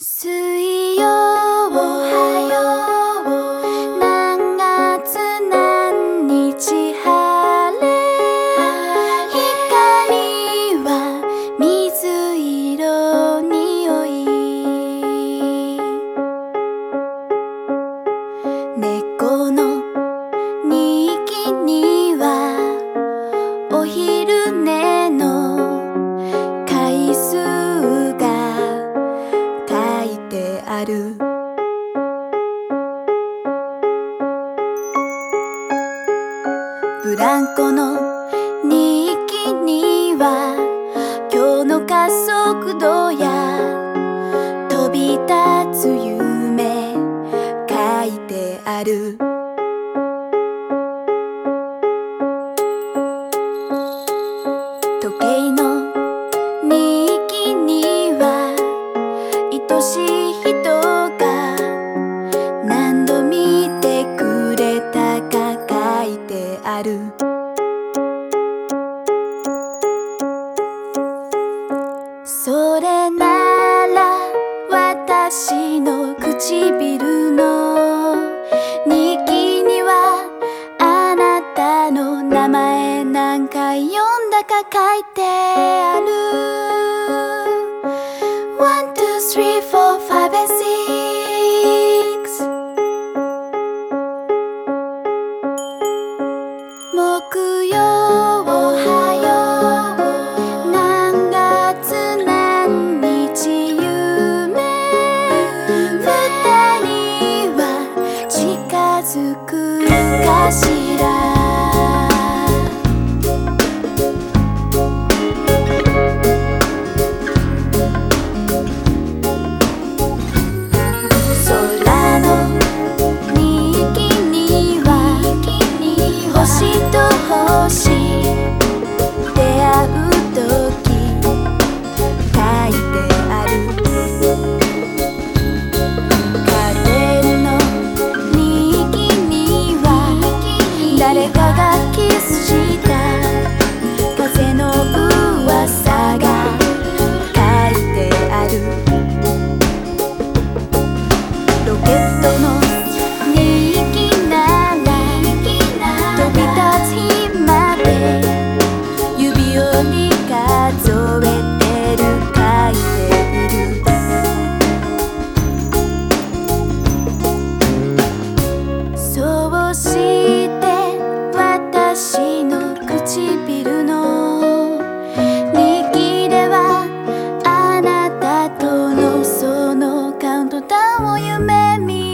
水曜おはよう何月何日晴れ光は水色匂い猫の日記にはお昼寝ブランコの日記には今日の加速度や飛び立つ夢書いてある。時計のる。それなら私の唇の日記にはあなたの名前何回読んだか書いて nunca se irá. Eu que existe. love when you met me